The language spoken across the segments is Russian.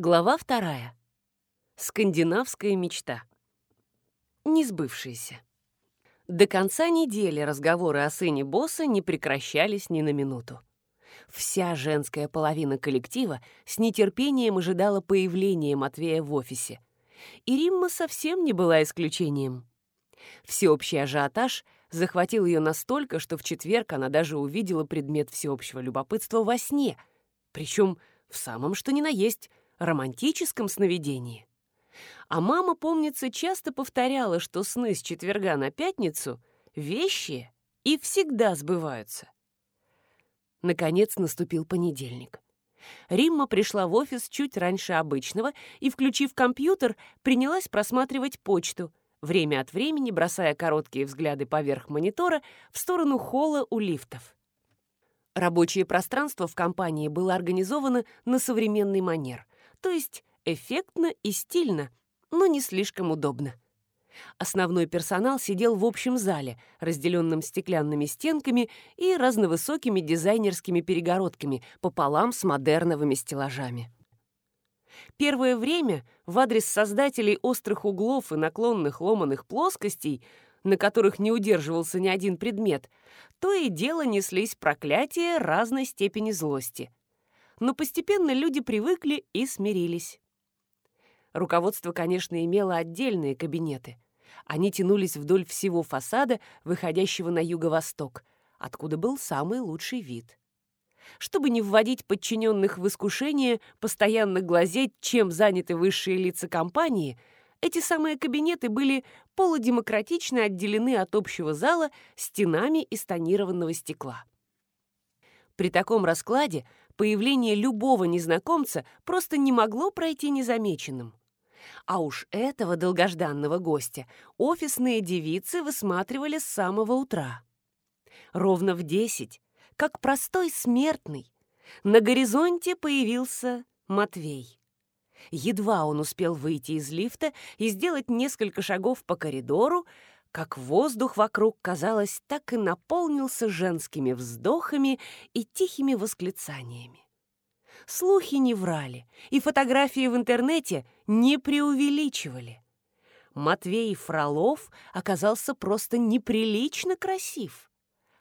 Глава вторая. Скандинавская мечта. Несбывшаяся. До конца недели разговоры о сыне босса не прекращались ни на минуту. Вся женская половина коллектива с нетерпением ожидала появления Матвея в офисе. И Римма совсем не была исключением. Всеобщий ажиотаж захватил ее настолько, что в четверг она даже увидела предмет всеобщего любопытства во сне, причем в самом что ни на есть романтическом сновидении. А мама, помнится, часто повторяла, что сны с четверга на пятницу — вещи и всегда сбываются. Наконец наступил понедельник. Римма пришла в офис чуть раньше обычного и, включив компьютер, принялась просматривать почту, время от времени бросая короткие взгляды поверх монитора в сторону холла у лифтов. Рабочее пространство в компании было организовано на современный манер, то есть эффектно и стильно, но не слишком удобно. Основной персонал сидел в общем зале, разделенном стеклянными стенками и разновысокими дизайнерскими перегородками пополам с модерновыми стеллажами. Первое время в адрес создателей острых углов и наклонных ломаных плоскостей, на которых не удерживался ни один предмет, то и дело неслись проклятия разной степени злости. Но постепенно люди привыкли и смирились. Руководство, конечно, имело отдельные кабинеты. Они тянулись вдоль всего фасада, выходящего на юго-восток, откуда был самый лучший вид. Чтобы не вводить подчиненных в искушение постоянно глазеть, чем заняты высшие лица компании, эти самые кабинеты были полудемократично отделены от общего зала стенами из тонированного стекла. При таком раскладе появление любого незнакомца просто не могло пройти незамеченным. А уж этого долгожданного гостя офисные девицы высматривали с самого утра. Ровно в десять, как простой смертный, на горизонте появился Матвей. Едва он успел выйти из лифта и сделать несколько шагов по коридору, как воздух вокруг, казалось, так и наполнился женскими вздохами и тихими восклицаниями. Слухи не врали, и фотографии в интернете не преувеличивали. Матвей Фролов оказался просто неприлично красив.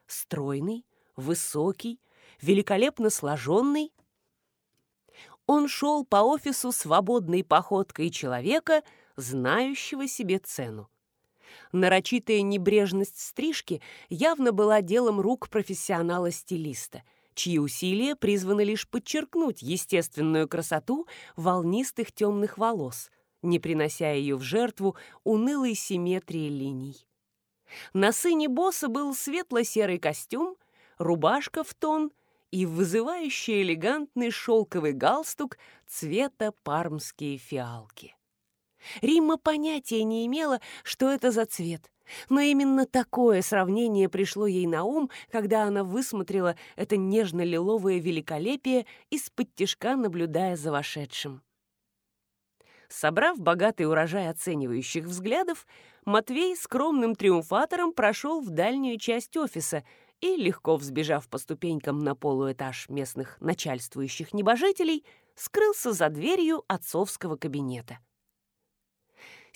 Стройный, высокий, великолепно сложенный. Он шел по офису свободной походкой человека, знающего себе цену. Нарочитая небрежность стрижки явно была делом рук профессионала-стилиста – чьи усилия призваны лишь подчеркнуть естественную красоту волнистых темных волос, не принося ее в жертву унылой симметрии линий. На сыне босса был светло-серый костюм, рубашка в тон и вызывающий элегантный шелковый галстук цвета пармские фиалки. Римма понятия не имела, что это за цвет, но именно такое сравнение пришло ей на ум, когда она высмотрела это нежно-лиловое великолепие из-под тишка, наблюдая за вошедшим. Собрав богатый урожай оценивающих взглядов, Матвей скромным триумфатором прошел в дальнюю часть офиса и, легко взбежав по ступенькам на полуэтаж местных начальствующих небожителей, скрылся за дверью отцовского кабинета.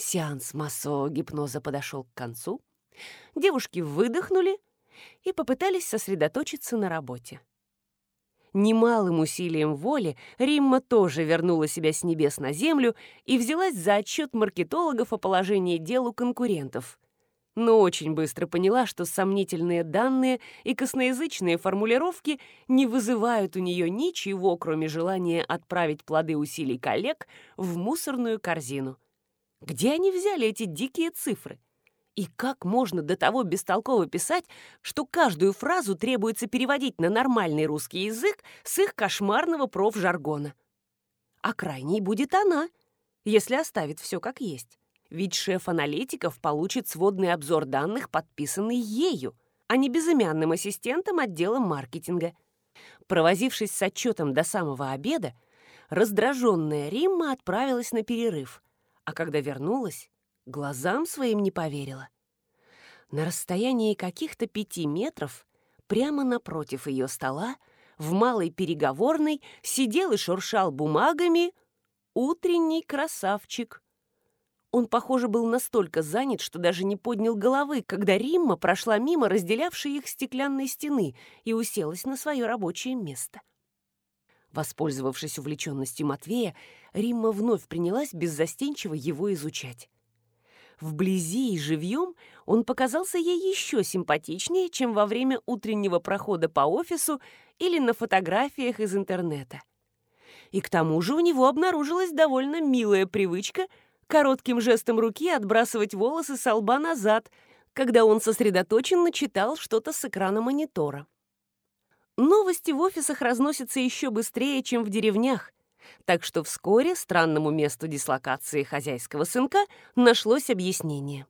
Сеанс массо-гипноза подошел к концу. Девушки выдохнули и попытались сосредоточиться на работе. Немалым усилием воли Римма тоже вернула себя с небес на землю и взялась за отчет маркетологов о положении дел у конкурентов. Но очень быстро поняла, что сомнительные данные и косноязычные формулировки не вызывают у нее ничего, кроме желания отправить плоды усилий коллег в мусорную корзину. Где они взяли эти дикие цифры? И как можно до того бестолково писать, что каждую фразу требуется переводить на нормальный русский язык с их кошмарного профжаргона? А крайней будет она, если оставит все как есть. Ведь шеф аналитиков получит сводный обзор данных, подписанный ею, а не безымянным ассистентом отдела маркетинга. Провозившись с отчетом до самого обеда, раздраженная Римма отправилась на перерыв – а когда вернулась, глазам своим не поверила. На расстоянии каких-то пяти метров, прямо напротив ее стола, в малой переговорной, сидел и шуршал бумагами утренний красавчик. Он, похоже, был настолько занят, что даже не поднял головы, когда Римма прошла мимо разделявшей их стеклянной стены и уселась на свое рабочее место. Воспользовавшись увлеченностью Матвея, Римма вновь принялась беззастенчиво его изучать. Вблизи и живьем он показался ей еще симпатичнее, чем во время утреннего прохода по офису или на фотографиях из интернета. И к тому же у него обнаружилась довольно милая привычка коротким жестом руки отбрасывать волосы со лба назад, когда он сосредоточенно читал что-то с экрана монитора. Новости в офисах разносятся еще быстрее, чем в деревнях, так что вскоре странному месту дислокации хозяйского сынка нашлось объяснение.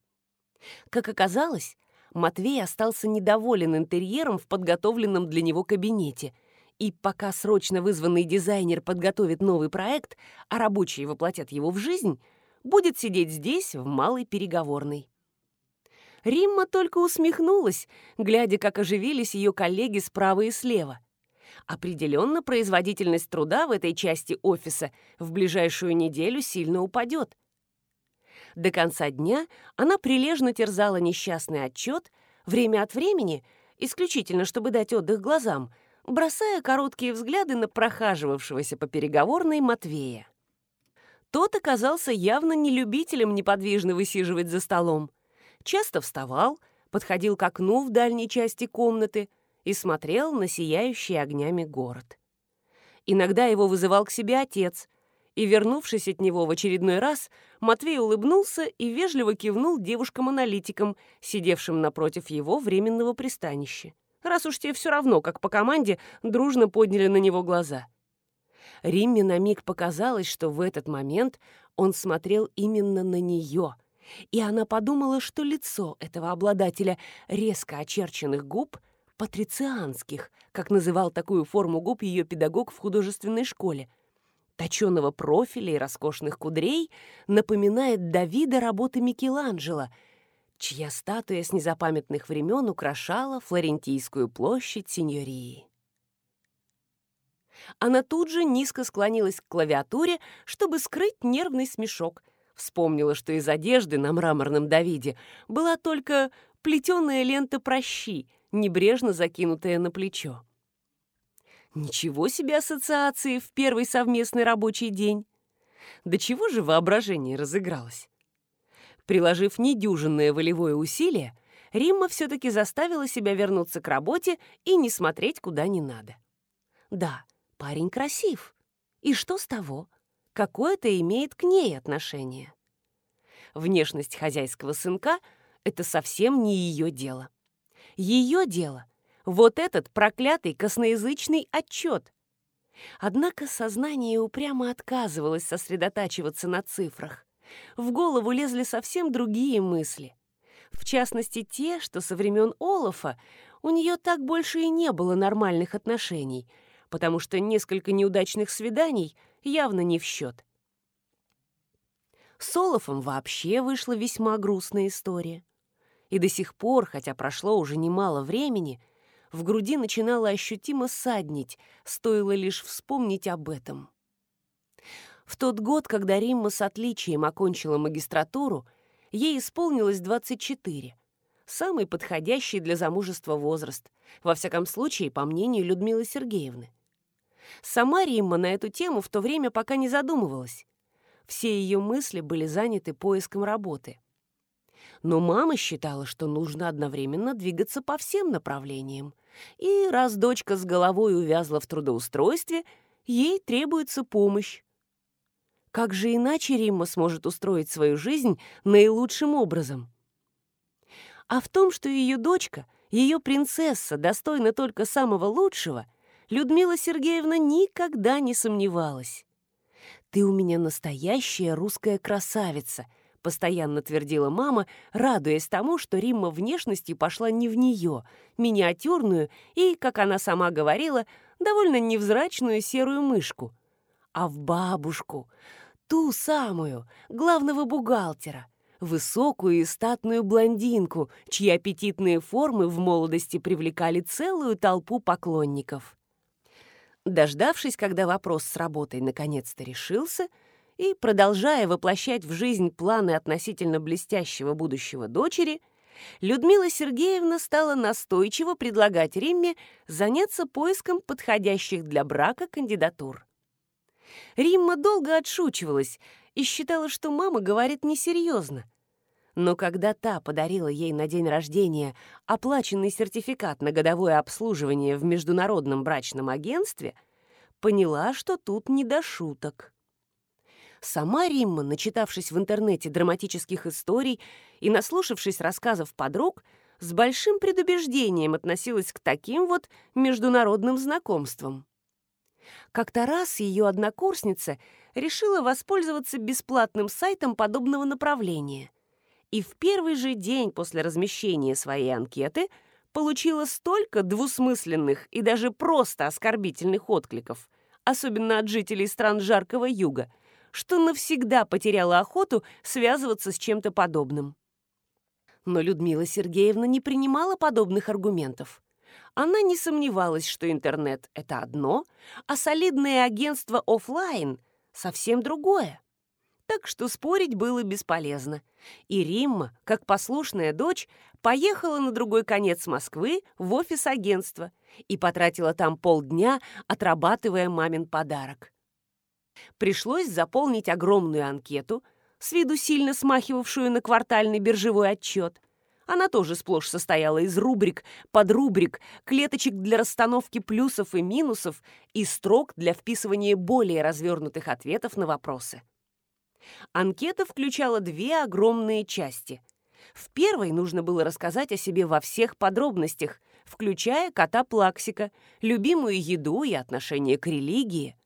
Как оказалось, Матвей остался недоволен интерьером в подготовленном для него кабинете, и пока срочно вызванный дизайнер подготовит новый проект, а рабочие воплотят его в жизнь, будет сидеть здесь, в малой переговорной. Римма только усмехнулась, глядя, как оживились ее коллеги справа и слева. Определенно, производительность труда в этой части офиса в ближайшую неделю сильно упадет. До конца дня она прилежно терзала несчастный отчет, время от времени, исключительно чтобы дать отдых глазам, бросая короткие взгляды на прохаживавшегося по переговорной Матвея. Тот оказался явно не любителем неподвижно высиживать за столом часто вставал, подходил к окну в дальней части комнаты и смотрел на сияющий огнями город. Иногда его вызывал к себе отец, и, вернувшись от него в очередной раз, Матвей улыбнулся и вежливо кивнул девушкам-аналитикам, сидевшим напротив его временного пристанища, раз уж те все равно, как по команде, дружно подняли на него глаза. Римме на миг показалось, что в этот момент он смотрел именно на нее — и она подумала, что лицо этого обладателя резко очерченных губ, патрицианских, как называл такую форму губ ее педагог в художественной школе, точеного профиля и роскошных кудрей, напоминает Давида работы Микеланджело, чья статуя с незапамятных времен украшала Флорентийскую площадь Синьории. Она тут же низко склонилась к клавиатуре, чтобы скрыть нервный смешок, Вспомнила, что из одежды на мраморном Давиде была только плетеная лента прощи, небрежно закинутая на плечо. Ничего себе ассоциации в первый совместный рабочий день. До чего же воображение разыгралось? Приложив недюжинное волевое усилие, Римма все-таки заставила себя вернуться к работе и не смотреть куда не надо. Да, парень красив. И что с того? Какое это имеет к ней отношение. Внешность хозяйского сынка — это совсем не ее дело. Ее дело — вот этот проклятый косноязычный отчет. Однако сознание упрямо отказывалось сосредотачиваться на цифрах. В голову лезли совсем другие мысли. В частности, те, что со времен Олафа у нее так больше и не было нормальных отношений, потому что несколько неудачных свиданий — явно не в счет. С Олафом вообще вышла весьма грустная история. И до сих пор, хотя прошло уже немало времени, в груди начинало ощутимо саднить, стоило лишь вспомнить об этом. В тот год, когда Римма с отличием окончила магистратуру, ей исполнилось 24, самый подходящий для замужества возраст, во всяком случае, по мнению Людмилы Сергеевны. Сама Римма на эту тему в то время пока не задумывалась. Все ее мысли были заняты поиском работы. Но мама считала, что нужно одновременно двигаться по всем направлениям. И раз дочка с головой увязла в трудоустройстве, ей требуется помощь. Как же иначе Римма сможет устроить свою жизнь наилучшим образом? А в том, что ее дочка, ее принцесса, достойна только самого лучшего — Людмила Сергеевна никогда не сомневалась. «Ты у меня настоящая русская красавица», — постоянно твердила мама, радуясь тому, что Римма внешностью пошла не в нее, миниатюрную и, как она сама говорила, довольно невзрачную серую мышку, а в бабушку, ту самую, главного бухгалтера, высокую и статную блондинку, чьи аппетитные формы в молодости привлекали целую толпу поклонников. Дождавшись, когда вопрос с работой наконец-то решился, И, продолжая воплощать в жизнь планы относительно блестящего будущего дочери, Людмила Сергеевна стала настойчиво предлагать Римме заняться поиском подходящих для брака кандидатур. Римма долго отшучивалась и считала, что мама говорит несерьезно. Но когда та подарила ей на день рождения оплаченный сертификат на годовое обслуживание в международном брачном агентстве, поняла, что тут не до шуток. Сама Римма, начитавшись в интернете драматических историй и наслушавшись рассказов подруг, с большим предубеждением относилась к таким вот международным знакомствам. Как-то раз ее однокурсница решила воспользоваться бесплатным сайтом подобного направления. И в первый же день после размещения своей анкеты получила столько двусмысленных и даже просто оскорбительных откликов, особенно от жителей стран жаркого юга, что навсегда потеряла охоту связываться с чем-то подобным. Но Людмила Сергеевна не принимала подобных аргументов. Она не сомневалась, что интернет — это одно, а солидное агентство офлайн — совсем другое. Так что спорить было бесполезно. И Римма, как послушная дочь, поехала на другой конец Москвы в офис агентства и потратила там полдня, отрабатывая мамин подарок. Пришлось заполнить огромную анкету, с виду сильно смахивавшую на квартальный биржевой отчет — она тоже сплошь состояла из рубрик, подрубрик, клеточек для расстановки плюсов и минусов и строк для вписывания более развернутых ответов на вопросы. Анкета включала две огромные части. В первой нужно было рассказать о себе во всех подробностях, включая кота Плаксика, любимую еду и отношение к религии,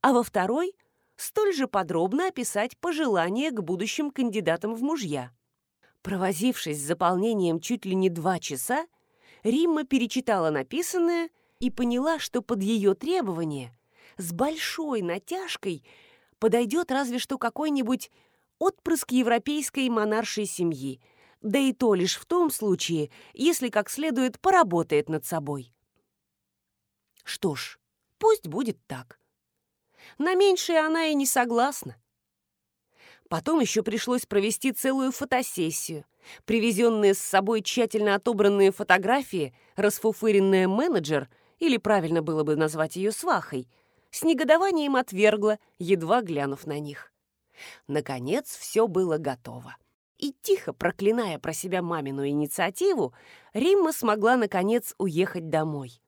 а во второй – столь же подробно описать пожелания к будущим кандидатам в мужья. Провозившись с заполнением чуть ли не два часа, Римма перечитала написанное и поняла, что под ее требование с большой натяжкой подойдет разве что какой-нибудь отпрыск европейской монаршей семьи, да и то лишь в том случае, если как следует поработает над собой. Что ж, пусть будет так. На меньшее она и не согласна. Потом еще пришлось провести целую фотосессию. Привезенные с собой тщательно отобранные фотографии, расфуфыренная менеджер, или правильно было бы назвать ее свахой, с негодованием отвергла, едва глянув на них. Наконец, все было готово. И тихо проклиная про себя мамину инициативу, Римма смогла, наконец, уехать домой.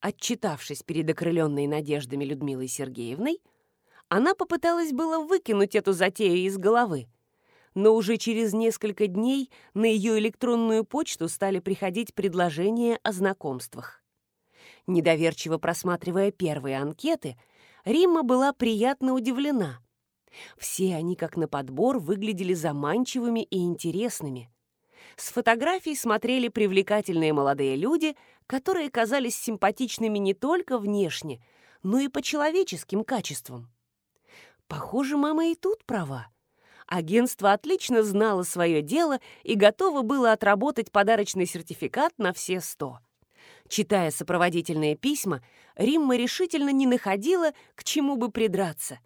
Отчитавшись перед окрыленной надеждами Людмилой Сергеевной, она попыталась было выкинуть эту затею из головы, но уже через несколько дней на ее электронную почту стали приходить предложения о знакомствах. Недоверчиво просматривая первые анкеты, Римма была приятно удивлена. Все они, как на подбор, выглядели заманчивыми и интересными. С фотографий смотрели привлекательные молодые люди, которые казались симпатичными не только внешне, но и по человеческим качествам. Похоже, мама и тут права. Агентство отлично знало свое дело и готово было отработать подарочный сертификат на все сто. Читая сопроводительные письма, Римма решительно не находила, к чему бы придраться.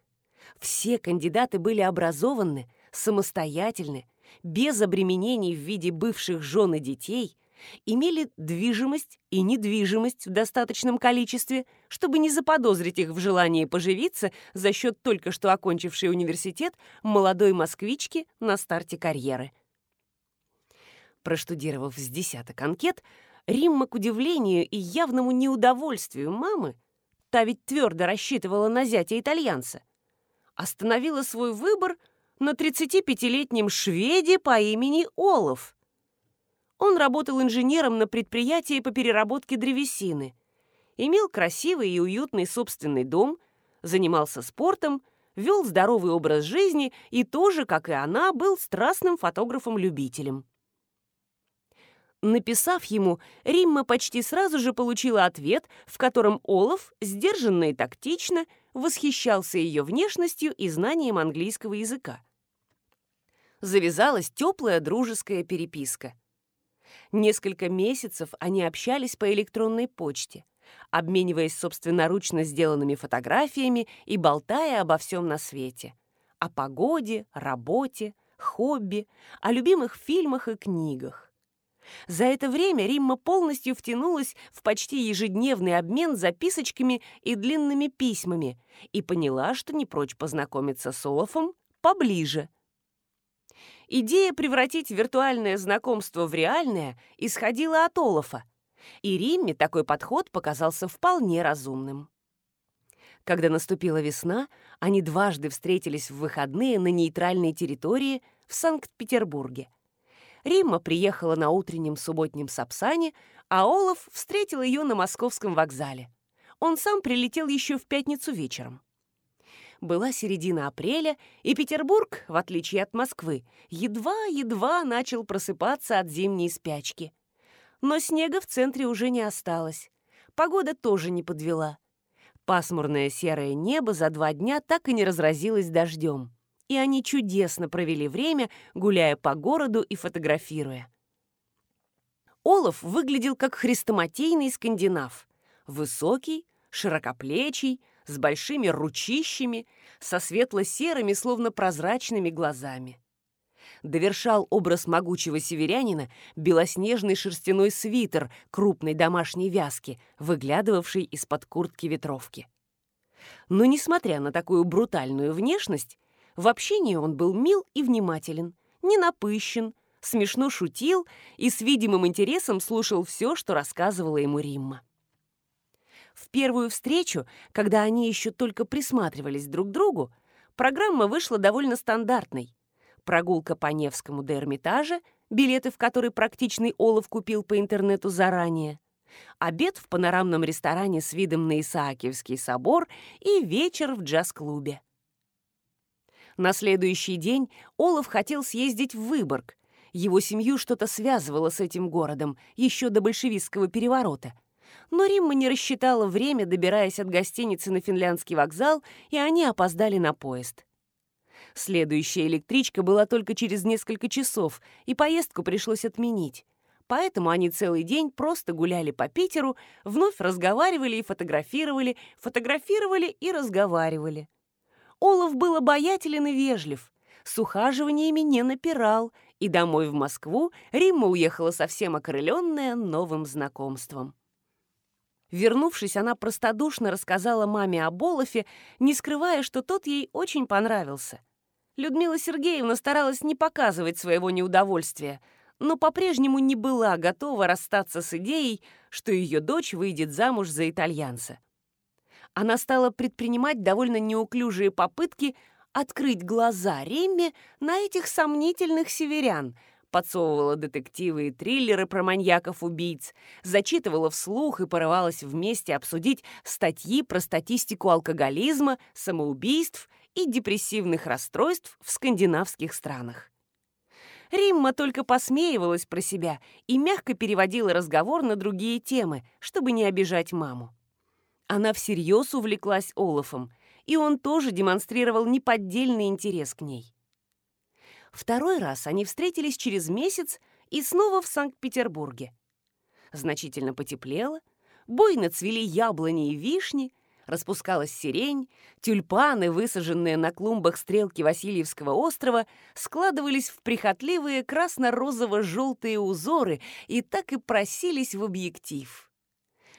Все кандидаты были образованы, самостоятельны, без обременений в виде бывших жен и детей, имели движимость и недвижимость в достаточном количестве, чтобы не заподозрить их в желании поживиться за счет только что окончившей университет молодой москвички на старте карьеры. Проштудировав с десяток анкет, Римма, к удивлению и явному неудовольствию мамы, та ведь твердо рассчитывала на зятя итальянца, остановила свой выбор на 35-летнем шведе по имени Олаф. Он работал инженером на предприятии по переработке древесины, имел красивый и уютный собственный дом, занимался спортом, вел здоровый образ жизни и тоже, как и она, был страстным фотографом-любителем. Написав ему, Римма почти сразу же получила ответ, в котором Олаф, сдержанно и тактично, восхищался ее внешностью и знанием английского языка. Завязалась теплая дружеская переписка. Несколько месяцев они общались по электронной почте, обмениваясь собственноручно сделанными фотографиями и болтая обо всем на свете. о погоде, работе, хобби, о любимых фильмах и книгах. За это время Римма полностью втянулась в почти ежедневный обмен записочками и длинными письмами и поняла, что не прочь познакомиться с Олафом поближе. Идея превратить виртуальное знакомство в реальное исходила от Олафа, и Римме такой подход показался вполне разумным. Когда наступила весна, они дважды встретились в выходные на нейтральной территории в Санкт-Петербурге. Римма приехала на утреннем субботнем Сапсане, а Олаф встретил ее на московском вокзале. Он сам прилетел еще в пятницу вечером. Была середина апреля, и Петербург, в отличие от Москвы, едва-едва начал просыпаться от зимней спячки. Но снега в центре уже не осталось. Погода тоже не подвела. Пасмурное серое небо за два дня так и не разразилось дождем. И они чудесно провели время, гуляя по городу и фотографируя. Олаф выглядел как хрестоматийный скандинав. Высокий, широкоплечий, с большими ручищами, со светло-серыми, словно прозрачными глазами. Довершал образ могучего северянина белоснежный шерстяной свитер крупной домашней вязки, выглядывавший из-под куртки ветровки. Но, несмотря на такую брутальную внешность, в общении он был мил и внимателен, не напыщен, смешно шутил и с видимым интересом слушал все, что рассказывала ему Римма. В первую встречу, когда они еще только присматривались друг к другу, программа вышла довольно стандартной прогулка по Невскому до Эрмитажа, билеты в который практичный Олаф купил по интернету заранее, обед в панорамном ресторане с видом на Исаакиевский собор и вечер в джаз-клубе. На следующий день Олаф хотел съездить в Выборг. Его семью что-то связывало с этим городом еще до большевистского переворота. Но Римма не рассчитала время, добираясь от гостиницы на финляндский вокзал, и они опоздали на поезд. Следующая электричка была только через несколько часов, и поездку пришлось отменить. Поэтому они целый день просто гуляли по Питеру, вновь разговаривали и фотографировали, фотографировали и разговаривали. Олаф был обаятелен и вежлив, с ухаживаниями не напирал, и домой в Москву Римма уехала совсем окрыленная новым знакомством. Вернувшись, она простодушно рассказала маме об Олафе, не скрывая, что тот ей очень понравился — Людмила Сергеевна старалась не показывать своего неудовольствия, но по-прежнему не была готова расстаться с идеей, что ее дочь выйдет замуж за итальянца. Она стала предпринимать довольно неуклюжие попытки открыть глаза Ремме на этих сомнительных северян, подсовывала детективы и триллеры про маньяков-убийц, зачитывала вслух и порывалась вместе обсудить статьи про статистику алкоголизма, самоубийств и депрессивных расстройств в скандинавских странах. Римма только посмеивалась про себя и мягко переводила разговор на другие темы, чтобы не обижать маму. Она всерьез увлеклась Олафом, и он тоже демонстрировал неподдельный интерес к ней. Второй раз они встретились через месяц и снова в Санкт-Петербурге. Значительно потеплело, буйно цвели яблони и вишни, распускалась сирень, тюльпаны, высаженные на клумбах стрелки Васильевского острова, складывались в прихотливые красно-розово-желтые узоры и так и просились в объектив.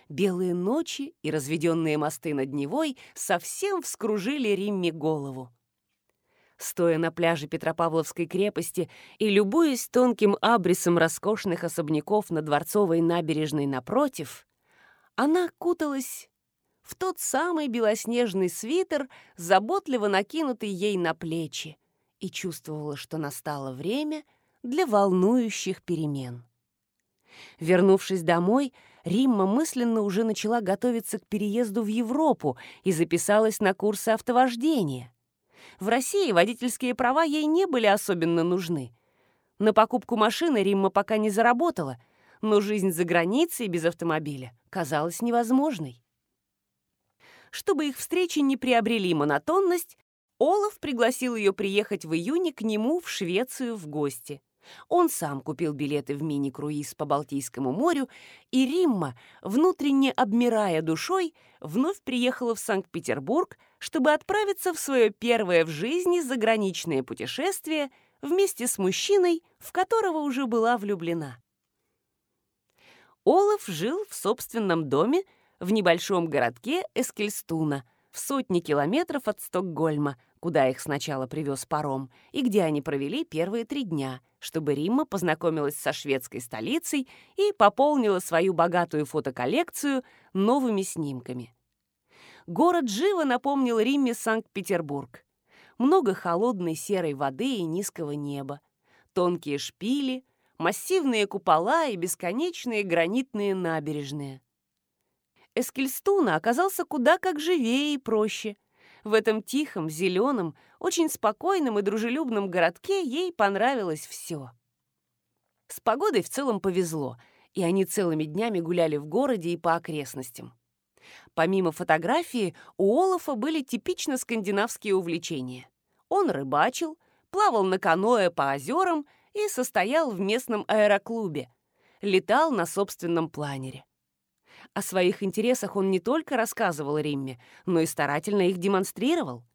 Белые ночи и разведенные мосты над Невой совсем вскружили Римме голову. Стоя на пляже Петропавловской крепости и любуясь тонким абрисом роскошных особняков на Дворцовой набережной напротив, она куталась в тот самый белоснежный свитер, заботливо накинутый ей на плечи, и чувствовала, что настало время для волнующих перемен. Вернувшись домой, Римма мысленно уже начала готовиться к переезду в Европу и записалась на курсы автовождения. В России водительские права ей не были особенно нужны. На покупку машины Римма пока не заработала, но жизнь за границей без автомобиля казалась невозможной. Чтобы их встречи не приобрели монотонность, Олаф пригласил ее приехать в июне к нему в Швецию в гости. Он сам купил билеты в мини-круиз по Балтийскому морю, и Римма, внутренне обмирая душой, вновь приехала в Санкт-Петербург, чтобы отправиться в свое первое в жизни заграничное путешествие вместе с мужчиной, в которого уже была влюблена. Олаф жил в собственном доме в небольшом городке Эскельстуна, в сотне километров от Стокгольма, куда их сначала привез паром, и где они провели первые три дня, чтобы Римма познакомилась со шведской столицей и пополнила свою богатую фотоколлекцию новыми снимками. Город живо напомнил Римме Санкт-Петербург. Много холодной серой воды и низкого неба, тонкие шпили, массивные купола и бесконечные гранитные набережные. Эскельстуна оказался куда как живее и проще – в этом тихом, зеленом, очень спокойном и дружелюбном городке ей понравилось все. С погодой в целом повезло, и они целыми днями гуляли в городе и по окрестностям. Помимо фотографии, у Олафа были типично скандинавские увлечения. Он рыбачил, плавал на каноэ по озерам и состоял в местном аэроклубе. Летал на собственном планере. О своих интересах он не только рассказывал Римме, но и старательно их демонстрировал.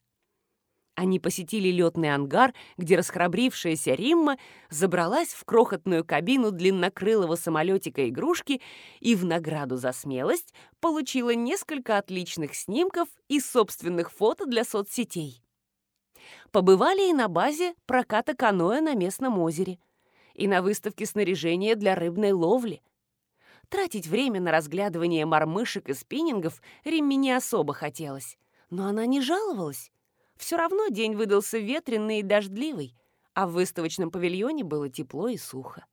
Они посетили летный ангар, где расхрабрившаяся Римма забралась в крохотную кабину длиннокрылого самолетика-игрушки и в награду за смелость получила несколько отличных снимков и собственных фото для соцсетей. Побывали и на базе проката каноэ на местном озере, и на выставке снаряжения для рыбной ловли. Тратить время на разглядывание мормышек и спиннингов Римме не особо хотелось. Но она не жаловалась. Все равно день выдался ветреный и дождливый, а в выставочном павильоне было тепло и сухо.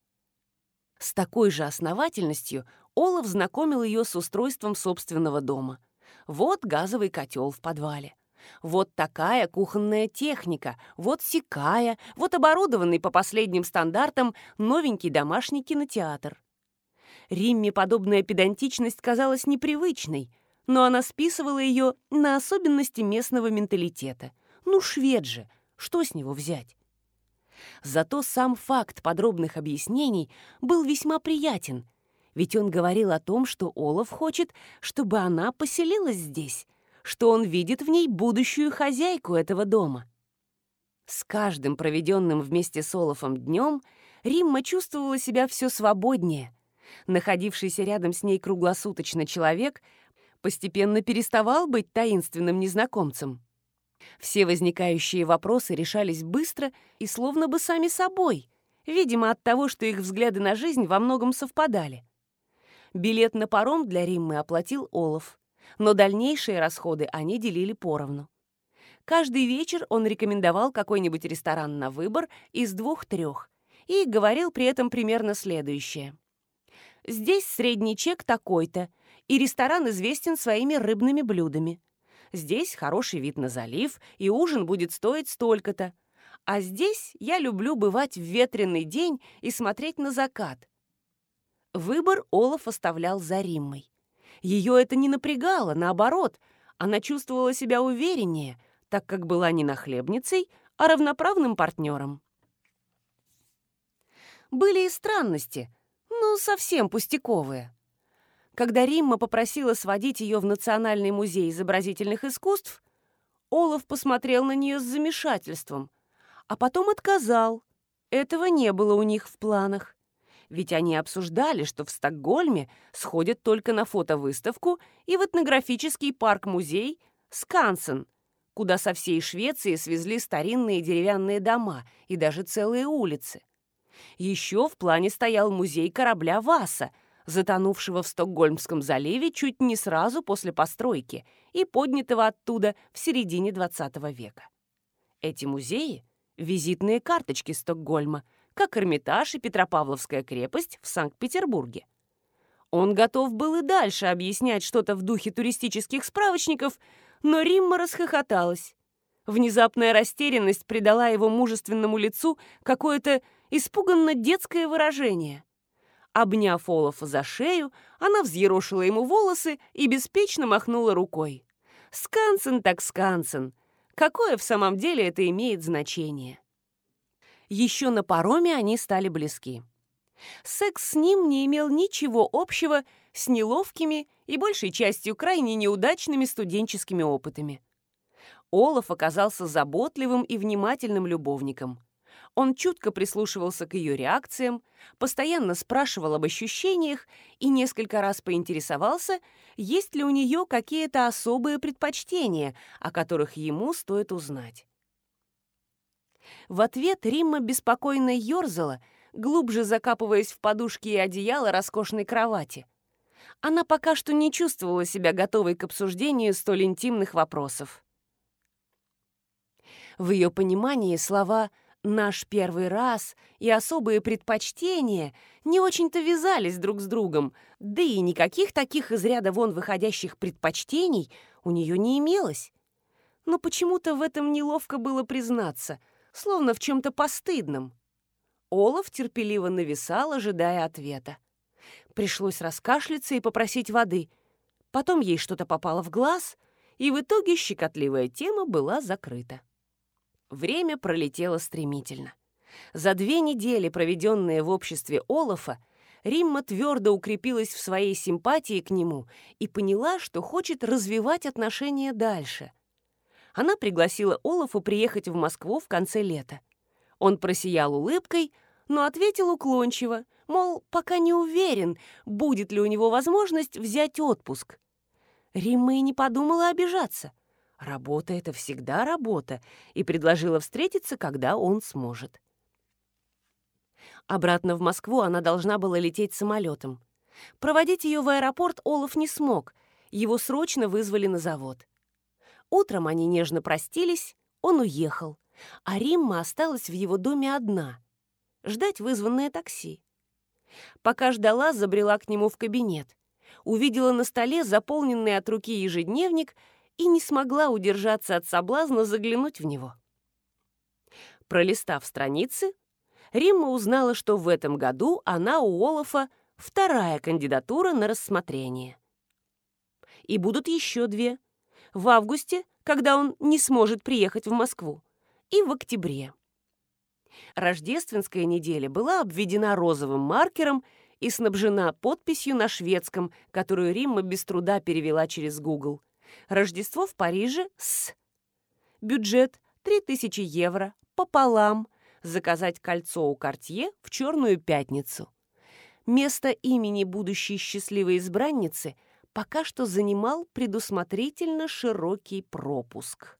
С такой же основательностью Олаф знакомил ее с устройством собственного дома. Вот газовый котел в подвале. Вот такая кухонная техника, вот сякая, вот оборудованный по последним стандартам новенький домашний кинотеатр. Римме подобная педантичность казалась непривычной, но она списывала ее на особенности местного менталитета. Ну, швед же, что с него взять? Зато сам факт подробных объяснений был весьма приятен, ведь он говорил о том, что Олаф хочет, чтобы она поселилась здесь, что он видит в ней будущую хозяйку этого дома. С каждым проведенным вместе с Олафом днем Римма чувствовала себя все свободнее, находившийся рядом с ней круглосуточно человек постепенно переставал быть таинственным незнакомцем. Все возникающие вопросы решались быстро и словно бы сами собой, видимо, от того, что их взгляды на жизнь во многом совпадали. Билет на паром для Риммы оплатил Олаф, но дальнейшие расходы они делили поровну. Каждый вечер он рекомендовал какой-нибудь ресторан на выбор из двух-трех и говорил при этом примерно следующее – Здесь средний чек такой-то, и ресторан известен своими рыбными блюдами. Здесь хороший вид на залив, и ужин будет стоить столько-то. А здесь я люблю бывать в ветреный день и смотреть на закат. Выбор Олаф оставлял за Риммой. Ее это не напрягало, наоборот, она чувствовала себя увереннее, так как была не нахлебницей, а равноправным партнером. Были и странности, ну, совсем пустяковые. Когда Римма попросила сводить ее в Национальный музей изобразительных искусств, Олаф посмотрел на нее с замешательством, а потом отказал. Этого не было у них в планах. Ведь они обсуждали, что в Стокгольме сходят только на фотовыставку и в этнографический парк-музей «Скансен», куда со всей Швеции свезли старинные деревянные дома и даже целые улицы. Еще в плане стоял музей корабля «Васа», затонувшего в Стокгольмском заливе чуть не сразу после постройки и поднятого оттуда в середине XX века. Эти музеи — визитные карточки Стокгольма, как Эрмитаж и Петропавловская крепость в Санкт-Петербурге. Он готов был и дальше объяснять что-то в духе туристических справочников, но Римма расхохоталась. Внезапная растерянность придала его мужественному лицу какое-то испуганно детское выражение. Обняв Олафа за шею, она взъерошила ему волосы и беспечно махнула рукой. «Скансен так скансен. Какое в самом деле это имеет значение?» Еще на пароме они стали близки. Секс с ним не имел ничего общего с неловкими и большей частью крайне неудачными студенческими опытами. Олаф оказался заботливым и внимательным любовником. Он чутко прислушивался к ее реакциям, постоянно спрашивал об ощущениях и несколько раз поинтересовался, есть ли у нее какие-то особые предпочтения, о которых ему стоит узнать. В ответ Римма беспокойно ерзала, глубже закапываясь в подушки и одеяло роскошной кровати. Она пока что не чувствовала себя готовой к обсуждению столь интимных вопросов. В ее понимании слова «наш первый раз» и «особые предпочтения» не очень-то вязались друг с другом, да и никаких таких из ряда вон выходящих предпочтений у нее не имелось. Но почему-то в этом неловко было признаться, словно в чем-то постыдном. Олаф терпеливо нависал, ожидая ответа. Пришлось раскашляться и попросить воды. Потом ей что-то попало в глаз, и в итоге щекотливая тема была закрыта. Время пролетело стремительно. За две недели, проведенные в обществе Олафа, Римма твердо укрепилась в своей симпатии к нему и поняла, что хочет развивать отношения дальше. Она пригласила Олафа приехать в Москву в конце лета. Он просиял улыбкой, но ответил уклончиво, мол, пока не уверен, будет ли у него возможность взять отпуск. Римма и не подумала обижаться. Работа — это всегда работа, и предложила встретиться, когда он сможет. Обратно в Москву она должна была лететь самолетом. Проводить ее в аэропорт Олаф не смог, его срочно вызвали на завод. Утром они нежно простились, он уехал, а Римма осталась в его доме одна, ждать вызванное такси. Пока ждала, забрела к нему в кабинет. Увидела на столе заполненный от руки ежедневник и не смогла удержаться от соблазна заглянуть в него. Пролистав страницы, Римма узнала, что в этом году она у Олафа вторая кандидатура на рассмотрение. И будут еще две. В августе, когда он не сможет приехать в Москву, и в октябре. Рождественская неделя была обведена розовым маркером и снабжена подписью на шведском, которую Римма без труда перевела через Google. Рождество в Париже с. Бюджет 3000 евро пополам. Заказать кольцо у Кортье в Черную пятницу. Место имени будущей счастливой избранницы пока что занимал предусмотрительно широкий пропуск.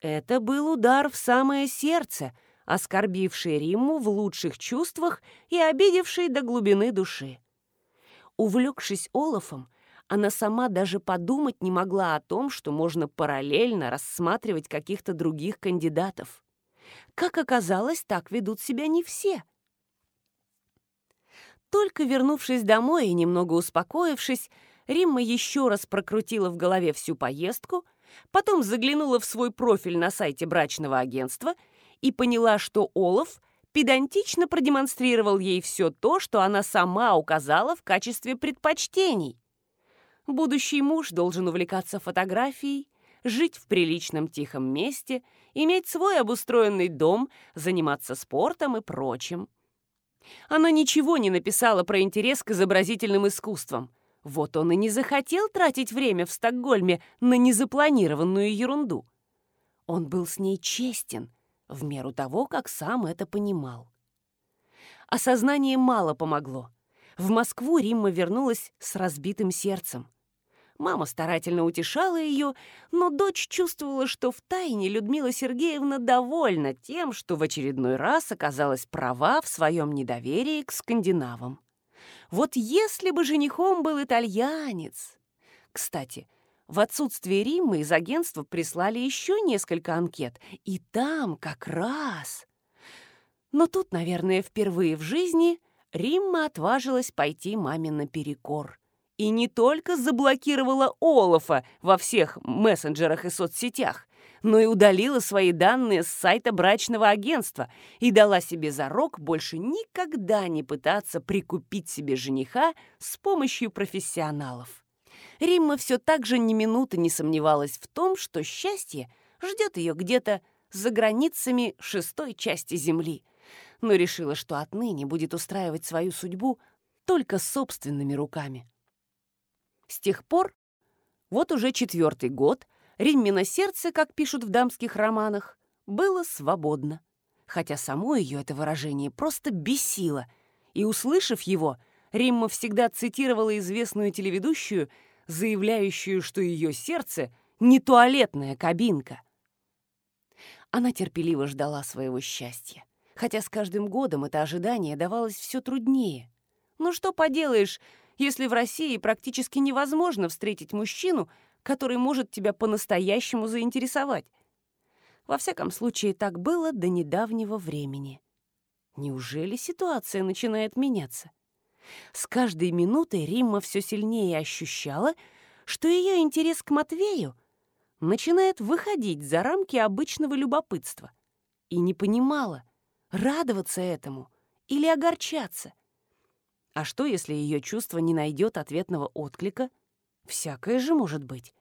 Это был удар в самое сердце, оскорбивший Римму в лучших чувствах и обидевший до глубины души. Увлекшись Олафом, она сама даже подумать не могла о том, что можно параллельно рассматривать каких-то других кандидатов. Как оказалось, так ведут себя не все. Только вернувшись домой и немного успокоившись, Римма еще раз прокрутила в голове всю поездку, потом заглянула в свой профиль на сайте брачного агентства и поняла, что Олаф педантично продемонстрировал ей все то, что она сама указала в качестве предпочтений. Будущий муж должен увлекаться фотографией, жить в приличном тихом месте, иметь свой обустроенный дом, заниматься спортом и прочим. Она ничего не написала про интерес к изобразительным искусствам. Вот он и не захотел тратить время в Стокгольме на незапланированную ерунду. Он был с ней честен, в меру того, как сам это понимал. Осознание мало помогло. В Москву Римма вернулась с разбитым сердцем. Мама старательно утешала ее, но дочь чувствовала, что втайне Людмила Сергеевна довольна тем, что в очередной раз оказалась права в своем недоверии к скандинавам. Вот если бы женихом был итальянец... Кстати, в отсутствие Риммы из агентства прислали еще несколько анкет, и там как раз... Но тут, наверное, впервые в жизни Римма отважилась пойти маме наперекор. И не только заблокировала Олафа во всех мессенджерах и соцсетях, но и удалила свои данные с сайта брачного агентства и дала себе зарок больше никогда не пытаться прикупить себе жениха с помощью профессионалов. Римма все так же ни минуты не сомневалась в том, что счастье ждет ее где-то за границами шестой части Земли, но решила, что отныне будет устраивать свою судьбу только собственными руками. С тех пор, вот уже четвертый год, Риммино сердце, как пишут в дамских романах, было свободно, хотя само ее это выражение просто бесило, и, услышав его, Римма всегда цитировала известную телеведущую, заявляющую, что ее сердце — не туалетная кабинка. Она терпеливо ждала своего счастья, хотя с каждым годом это ожидание давалось все труднее. Ну что поделаешь, если в России практически невозможно встретить мужчину, который может тебя по-настоящему заинтересовать? Во всяком случае, так было до недавнего времени. Неужели ситуация начинает меняться? С каждой минутой Римма все сильнее ощущала, что ее интерес к Матвею начинает выходить за рамки обычного любопытства. И не понимала, радоваться этому или огорчаться. А что, если ее чувство не найдет ответного отклика? Всякое же может быть.